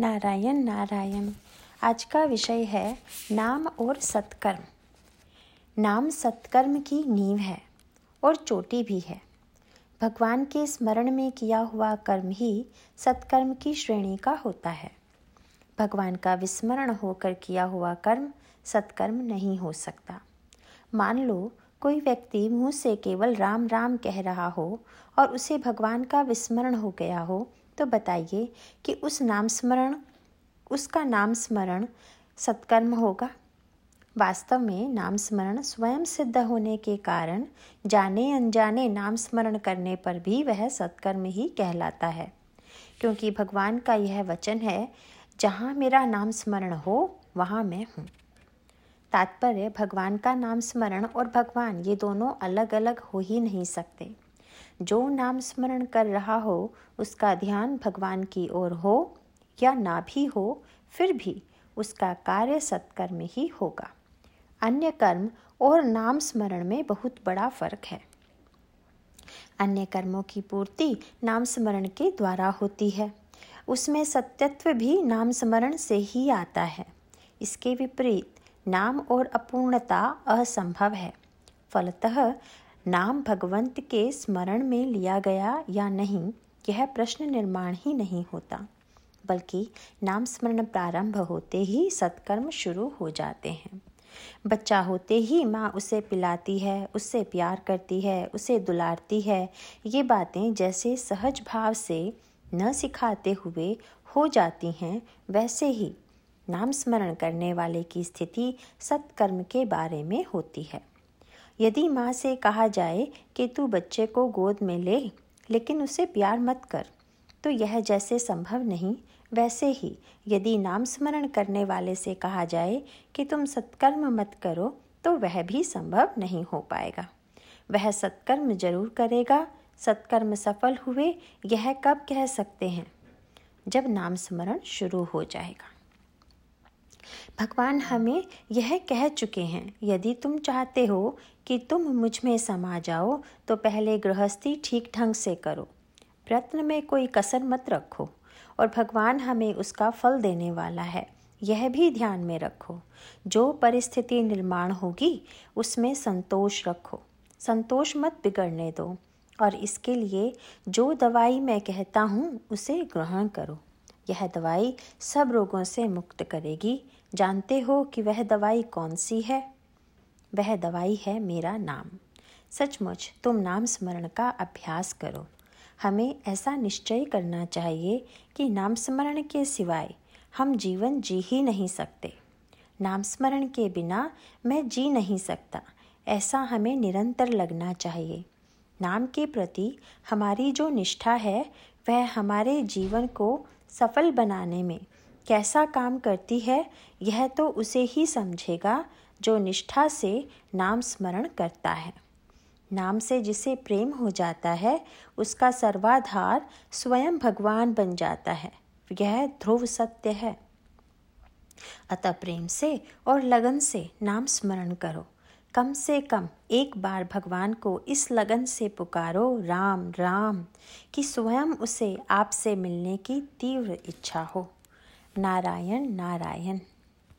नारायण नारायण। आज का विषय है नाम और सत्कर्म। नाम सत्कर्म की नींव है और चोटी भी है। भगवान के स्मरण में किया हुआ कर्म ही सत्कर्म की श्रेणी का होता है। भगवान का विस्मरण होकर किया हुआ कर्म सत्कर्म नहीं हो सकता। मान लो, कोई व्यक्ति मुँह से केवल राम राम कह रहा हो और उसे भगवान का विस्मरण हो गया हो तो बताइए कि उस नाम स्मरण, उसका नाम स्मरण सत्कर्म होगा। वास्तव में नाम स्मरण स्वयं सिद्ध होने के कारण जाने अनजाने नाम स्मरण करने पर भी वह सत्कर्म ही कहलाता है। क्योंकि भगवान का यह वचन है, जहाँ मेरा नाम स्मरण हो, वहाँ मैं हूँ। तात्पर्य, भगवान का नाम स्मरण और भगवान ये दोनों अलग अलग हो ही नहीं सकते। जो नाम स्मरण कर रहा हो, उसका ध्यान भगवान की ओर हो या ना भी हो, फिर भी उसका कार्य सत्कर्म ही होगा। अन्य कर्म और नाम स्मरण में बहुत बड़ा फ़र्क है। अन्य कर्मों की पूर्ति नाम स्मरण के द्वारा होती है। उसमें सत्यत्व भी नाम स्मरण से ही आता है। इसके विपरीत नाम और अपूर्णता असंभव है। फलतः नाम भगवंत के स्मरण में लिया गया या नहीं, यह प्रश्न निर्माण ही नहीं होता, बल्कि नाम स्मरण प्रारंभ होते ही सत्कर्म शुरू हो जाते हैं। बच्चा होते ही माँ उसे पिलाती है, उससे प्यार करती है, उसे दुलारती है, ये बातें जैसे सहज भाव से न सिखाते हुए हो जाती हैं, वैसे ही नाम स्मरण करने वाले की स्थिति सत्कर्म के बारे में होती है। यदि माँ से कहा जाए कि तू बच्चे को गोद में ले, लेकिन उसे प्यार मत कर तो यह जैसे संभव नहीं। वैसे ही, यदि नाम स्मरण करने वाले से कहा जाए कि तुम सत्कर्म मत करो तो वह भी संभव नहीं हो पाएगा। वह सत्कर्म ज़रूर करेगा। सत्कर्म सफल हुए, यह कब कह सकते हैं? जब नाम स्मरण शुरू हो जाएगा। भगवान हमें यह कह चुके हैं, यदि तुम चाहते हो कि तुम मुझमें समा जाओ तो पहले गृहस्थी ठीक ढंग से करो। प्रयत्न में कोई कसर मत रखो और भगवान हमें उसका फल देने वाला है, यह भी ध्यान में रखो। जो परिस्थिति निर्माण होगी, उसमें संतोष रखो। संतोष मत बिगड़ने दो और इसके लिए जो दवाई मैं कहता हूँ, उसे ग्रहण करो। यह दवाई सब रोगों से मुक्त करेगी। जानते हो कि वह दवाई कौन सी है? वह दवाई है मेरा नाम। सचमुच, तुम नाम स्मरण का अभ्यास करो। हमें ऐसा निश्चय करना चाहिए कि नाम स्मरण के सिवाय हम जीवन जी ही नहीं सकते। नाम स्मरण के बिना मैं जी नहीं सकता, ऐसा हमें निरंतर लगना चाहिए। नाम के प्रति हमारी जो निष्ठा है, वह हमारे जीवन को सफल बनाने में। कैसा काम करती है, यह तो उसे ही समझेगा, जो निष्ठा से नाम स्मरण करता है। नाम से जिसे प्रेम हो जाता है, उसका सर्वाधार स्वयं भगवान बन जाता है। यह ध्रुव सत्य है। अतः प्रेम से और लगन से नाम स्मरण करो। कम से कम एक बार भगवान को इस लगन से पुकारो, राम राम, कि स्वयं उसे आपसे मिलने की तीव्र इच्छा हो। नारायण नारायण।